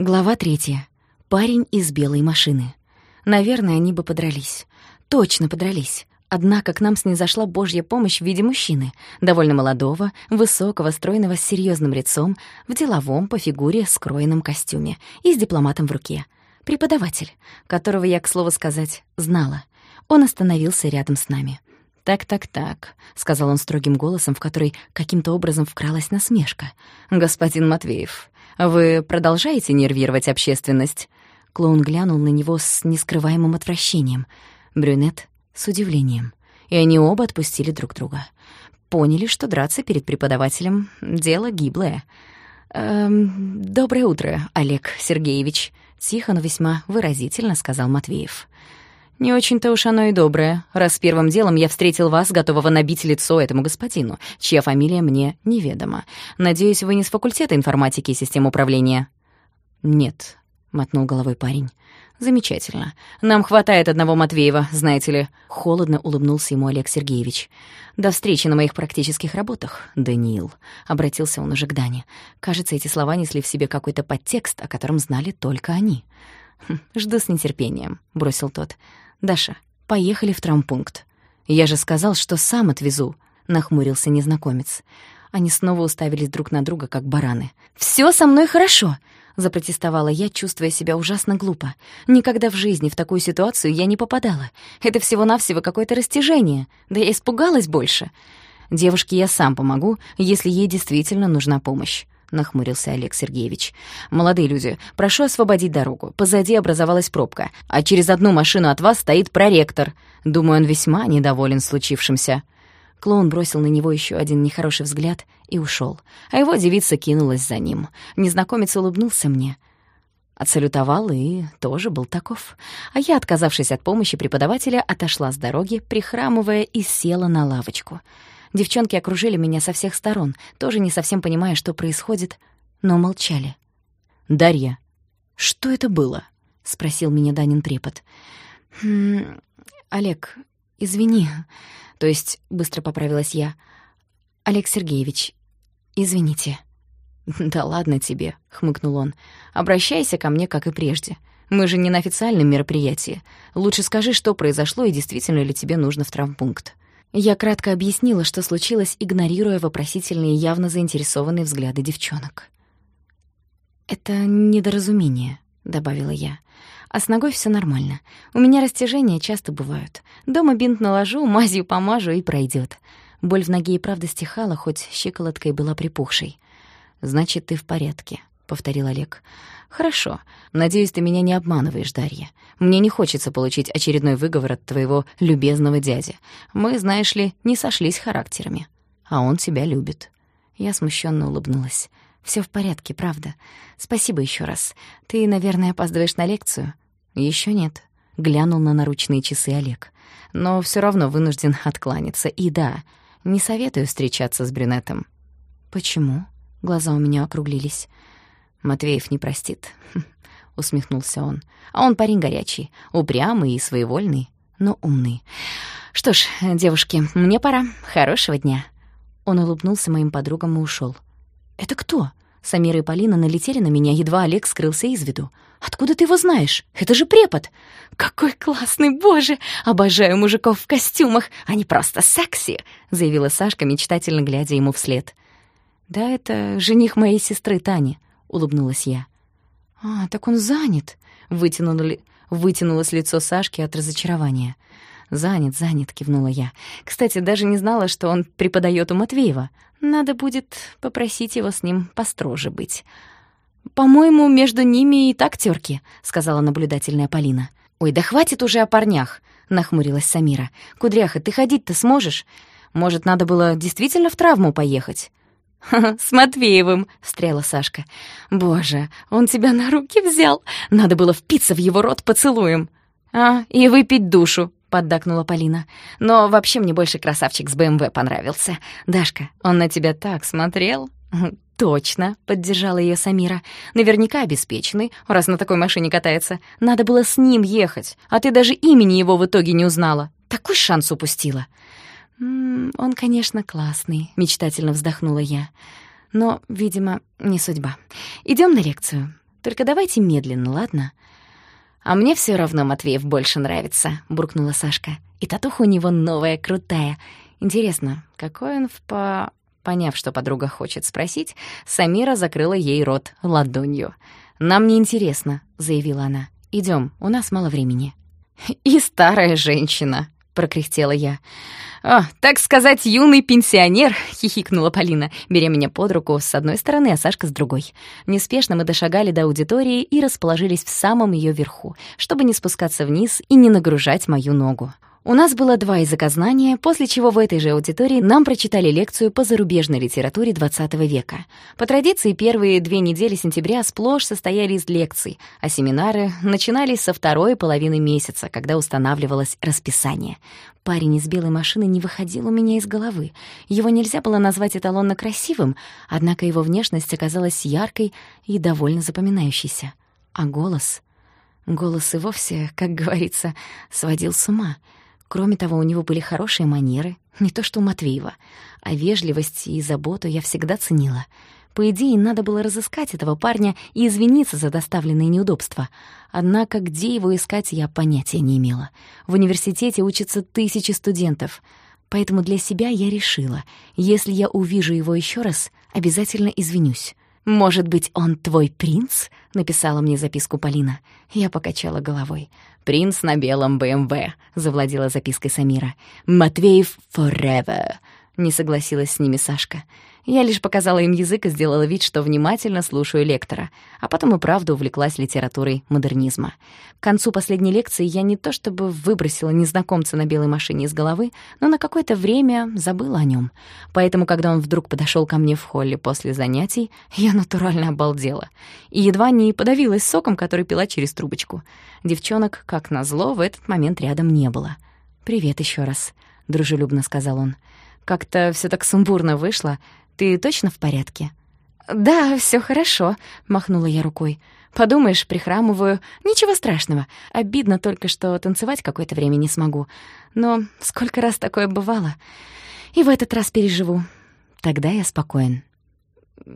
Глава третья. Парень из белой машины. Наверное, они бы подрались. Точно подрались. Однако к нам снизошла божья помощь в виде мужчины, довольно молодого, высокого, стройного, с серьезным лицом, в деловом, по фигуре, скроенном костюме и с дипломатом в руке. Преподаватель, которого я, к слову сказать, знала. Он остановился рядом с нами. «Так-так-так», — сказал он строгим голосом, в который каким-то образом вкралась насмешка. «Господин Матвеев, вы продолжаете нервировать общественность?» Клоун глянул на него с нескрываемым отвращением. Брюнет — с удивлением. И они оба отпустили друг друга. Поняли, что драться перед преподавателем — дело гиблое. «Эм, «Доброе утро, Олег Сергеевич», — тихо, но весьма выразительно сказал Матвеев. «Не очень-то уж оно и доброе, раз первым делом я встретил вас, готового набить лицо этому господину, чья фамилия мне неведома. Надеюсь, вы не с факультета информатики и систем управления?» «Нет», — мотнул головой парень. «Замечательно. Нам хватает одного Матвеева, знаете ли». Холодно улыбнулся ему Олег Сергеевич. «До встречи на моих практических работах, Даниил», — обратился он уже к Дане. Кажется, эти слова несли в себе какой-то подтекст, о котором знали только они. «Хм, «Жду с нетерпением», — бросил тот. «Даша, поехали в травмпункт». «Я же сказал, что сам отвезу», — нахмурился незнакомец. Они снова уставились друг на друга, как бараны. «Всё со мной хорошо», — запротестовала я, чувствуя себя ужасно глупо. Никогда в жизни в такую ситуацию я не попадала. Это всего-навсего какое-то растяжение. Да я испугалась больше. Девушке я сам помогу, если ей действительно нужна помощь. — нахмурился Олег Сергеевич. «Молодые люди, прошу освободить дорогу. Позади образовалась пробка, а через одну машину от вас стоит проректор. Думаю, он весьма недоволен случившимся». Клоун бросил на него еще один нехороший взгляд и ушел, а его девица кинулась за ним. Незнакомец улыбнулся мне. Отсалютовал и тоже был таков. А я, отказавшись от помощи преподавателя, отошла с дороги, прихрамывая и села на лавочку — Девчонки окружили меня со всех сторон, тоже не совсем понимая, что происходит, но молчали. «Дарья, что это было?» — спросил меня Данин препод. «Хм, «Олег, извини». То есть, быстро поправилась я. «Олег Сергеевич, извините». «Да ладно тебе», — хмыкнул он. «Обращайся ко мне, как и прежде. Мы же не на официальном мероприятии. Лучше скажи, что произошло и действительно ли тебе нужно в травмпункт». Я кратко объяснила, что случилось, игнорируя вопросительные явно заинтересованные взгляды девчонок. «Это недоразумение», — добавила я. «А с ногой все нормально. У меня растяжения часто бывают. Дома бинт наложу, мазью помажу и пройдет. Боль в ноге и правда стихала, хоть щиколотка и была припухшей. «Значит, ты в порядке», — повторил Олег. «Хорошо. Надеюсь, ты меня не обманываешь, Дарья. Мне не хочется получить очередной выговор от твоего любезного дяди. Мы, знаешь ли, не сошлись характерами. А он тебя любит». Я смущенно улыбнулась. Все в порядке, правда. Спасибо еще раз. Ты, наверное, опаздываешь на лекцию?» Еще нет», — глянул на наручные часы Олег. «Но все равно вынужден откланяться. И да, не советую встречаться с брюнетом». «Почему?» — глаза у меня округлились. Матвеев не простит, усмехнулся он. А он парень горячий, упрямый и своевольный, но умный. Что ж, девушки, мне пора. Хорошего дня. Он улыбнулся моим подругам и ушел. Это кто? Самира и Полина налетели на меня, едва Олег скрылся из виду. «Откуда ты его знаешь? Это же препод!» «Какой классный, боже! Обожаю мужиков в костюмах! Они просто секси!» — заявила Сашка, мечтательно глядя ему вслед. «Да это жених моей сестры Тани», — улыбнулась я. «А, так он занят», — вытянули... вытянулось лицо Сашки от разочарования. «Занят, занят», — кивнула я. «Кстати, даже не знала, что он преподает у Матвеева. Надо будет попросить его с ним построже быть». «По-моему, между ними и так тёрки», — сказала наблюдательная Полина. «Ой, да хватит уже о парнях», — нахмурилась Самира. «Кудряха, ты ходить-то сможешь? Может, надо было действительно в травму поехать?» «С Матвеевым», — встряла Сашка. «Боже, он тебя на руки взял! Надо было впиться в его рот поцелуем!» «А, и выпить душу», — поддакнула Полина. «Но вообще мне больше красавчик с БМВ понравился. Дашка, он на тебя так смотрел?» «Точно», — поддержала ее Самира. «Наверняка обеспеченный, раз на такой машине катается. Надо было с ним ехать, а ты даже имени его в итоге не узнала. Такой шанс упустила». «М -м, «Он, конечно, классный», — мечтательно вздохнула я. «Но, видимо, не судьба. Идем на лекцию». Только давайте медленно, ладно?» «А мне все равно Матвеев больше нравится», — буркнула Сашка. «И татуха у него новая, крутая. Интересно, какой он в по...» Поняв, что подруга хочет спросить, Самира закрыла ей рот ладонью. «Нам не интересно», — заявила она. Идем, у нас мало времени». «И старая женщина», — прокряхтела я. «О, так сказать, юный пенсионер!» — хихикнула Полина, беря меня под руку с одной стороны, а Сашка с другой. Неспешно мы дошагали до аудитории и расположились в самом ее верху, чтобы не спускаться вниз и не нагружать мою ногу. У нас было два языкознания, после чего в этой же аудитории нам прочитали лекцию по зарубежной литературе XX века. По традиции, первые две недели сентября сплошь состояли из лекций, а семинары начинались со второй половины месяца, когда устанавливалось расписание. Парень из белой машины не выходил у меня из головы. Его нельзя было назвать эталонно красивым, однако его внешность оказалась яркой и довольно запоминающейся. А голос... Голос и вовсе, как говорится, сводил с ума — Кроме того, у него были хорошие манеры, не то что у Матвеева, а вежливость и заботу я всегда ценила. По идее, надо было разыскать этого парня и извиниться за доставленные неудобства. Однако где его искать, я понятия не имела. В университете учатся тысячи студентов. Поэтому для себя я решила, если я увижу его еще раз, обязательно извинюсь. «Может быть, он твой принц?» — написала мне записку Полина. Я покачала головой. «Принц на белом БМВ», — завладела запиской Самира. «Матвеев forever», — не согласилась с ними Сашка. Я лишь показала им язык и сделала вид, что внимательно слушаю лектора, а потом и правда увлеклась литературой модернизма. К концу последней лекции я не то чтобы выбросила незнакомца на белой машине из головы, но на какое-то время забыла о нем. Поэтому, когда он вдруг подошел ко мне в холле после занятий, я натурально обалдела и едва не подавилась соком, который пила через трубочку. Девчонок, как назло, в этот момент рядом не было. «Привет еще раз», — дружелюбно сказал он. «Как-то все так сумбурно вышло. Ты точно в порядке?» «Да, все хорошо», — махнула я рукой. «Подумаешь, прихрамываю. Ничего страшного. Обидно только, что танцевать какое-то время не смогу. Но сколько раз такое бывало. И в этот раз переживу. Тогда я спокоен».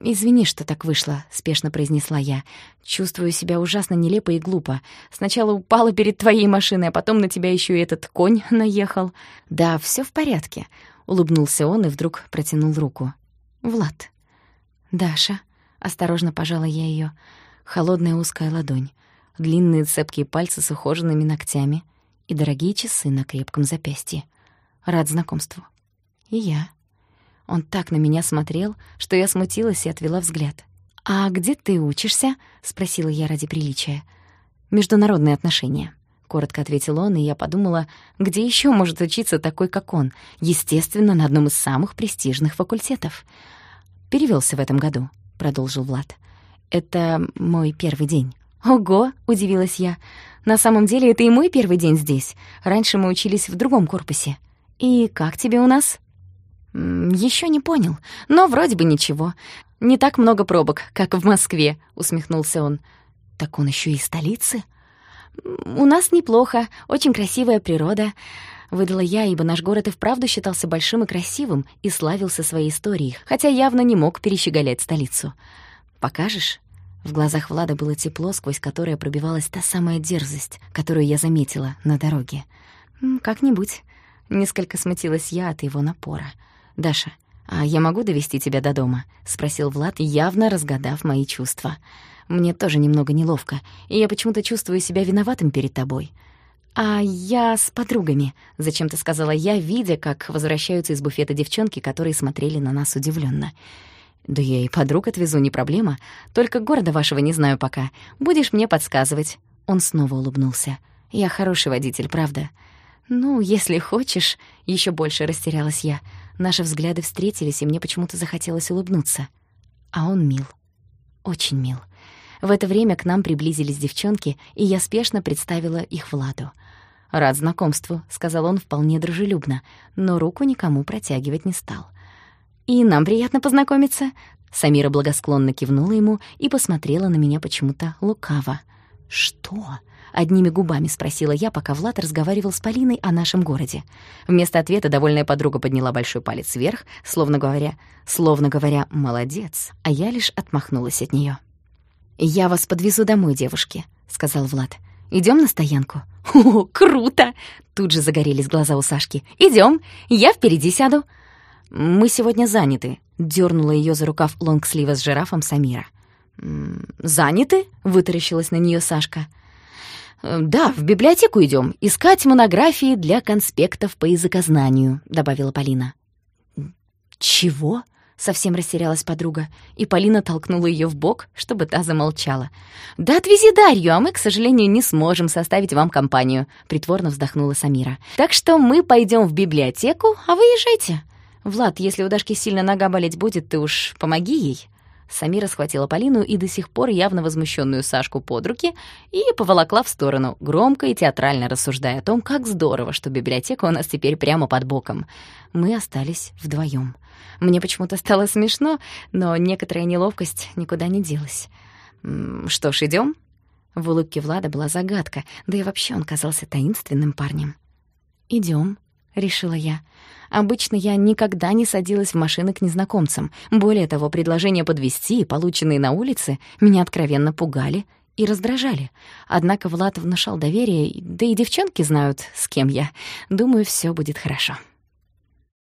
«Извини, что так вышло», — спешно произнесла я. «Чувствую себя ужасно нелепо и глупо. Сначала упала перед твоей машиной, а потом на тебя еще и этот конь наехал». «Да, все в порядке», — улыбнулся он и вдруг протянул руку. «Влад». «Даша», — осторожно пожала я её, холодная узкая ладонь, длинные цепкие пальцы с ухоженными ногтями и дорогие часы на крепком запястье. Рад знакомству. И я. Он так на меня смотрел, что я смутилась и отвела взгляд. «А где ты учишься?» — спросила я ради приличия. «Международные отношения», — коротко ответил он, и я подумала, где еще может учиться такой, как он, естественно, на одном из самых престижных факультетов. Перевелся в этом году», — продолжил Влад. «Это мой первый день». «Ого!» — удивилась я. «На самом деле это и мой первый день здесь. Раньше мы учились в другом корпусе. И как тебе у нас?» Еще не понял, но вроде бы ничего. Не так много пробок, как в Москве», — усмехнулся он. «Так он еще и столицы?» «У нас неплохо, очень красивая природа», — выдала я, ибо наш город и вправду считался большим и красивым и славился своей историей, хотя явно не мог перещеголять столицу. «Покажешь?» В глазах Влада было тепло, сквозь которое пробивалась та самая дерзость, которую я заметила на дороге. «Как-нибудь». Несколько смутилась я от его напора. «Даша, а я могу довести тебя до дома?» — спросил Влад, явно разгадав мои чувства. Мне тоже немного неловко, и я почему-то чувствую себя виноватым перед тобой. «А я с подругами», — зачем-то сказала я, видя, как возвращаются из буфета девчонки, которые смотрели на нас удивленно. «Да я и подруг отвезу, не проблема. Только города вашего не знаю пока. Будешь мне подсказывать». Он снова улыбнулся. «Я хороший водитель, правда?» «Ну, если хочешь», — еще больше растерялась я. Наши взгляды встретились, и мне почему-то захотелось улыбнуться. А он мил. Очень мил. В это время к нам приблизились девчонки, и я спешно представила их Владу. «Рад знакомству», — сказал он вполне дружелюбно, но руку никому протягивать не стал. «И нам приятно познакомиться». Самира благосклонно кивнула ему и посмотрела на меня почему-то лукаво. «Что?» — одними губами спросила я, пока Влад разговаривал с Полиной о нашем городе. Вместо ответа довольная подруга подняла большой палец вверх, словно говоря, словно говоря, «молодец», а я лишь отмахнулась от нее. «Я вас подвезу домой, девушки», — сказал Влад. Идем на стоянку?» «О, круто!» Тут же загорелись глаза у Сашки. Идем, я впереди сяду». «Мы сегодня заняты», — дернула ее за рукав лонгслива с жирафом Самира. «Заняты?» — вытаращилась на нее Сашка. «Э, «Да, в библиотеку идем, искать монографии для конспектов по языкознанию», — добавила Полина. «Чего?» — совсем растерялась подруга, и Полина толкнула ее в бок, чтобы та замолчала. «Да отвези Дарью, а мы, к сожалению, не сможем составить вам компанию», — притворно вздохнула Самира. «Так что мы пойдем в библиотеку, а вы езжайте. Влад, если у Дашки сильно нога болеть будет, ты уж помоги ей». Самира схватила Полину и до сих пор явно возмущенную Сашку под руки и поволокла в сторону, громко и театрально рассуждая о том, как здорово, что библиотека у нас теперь прямо под боком. Мы остались вдвоем. Мне почему-то стало смешно, но некоторая неловкость никуда не делась. «Что ж, идем? В улыбке Влада была загадка, да и вообще он казался таинственным парнем. Идем, решила я. Обычно я никогда не садилась в машины к незнакомцам. Более того, предложения подвести, полученные на улице, меня откровенно пугали и раздражали. Однако Влад внушал доверие, да и девчонки знают, с кем я. Думаю, все будет хорошо.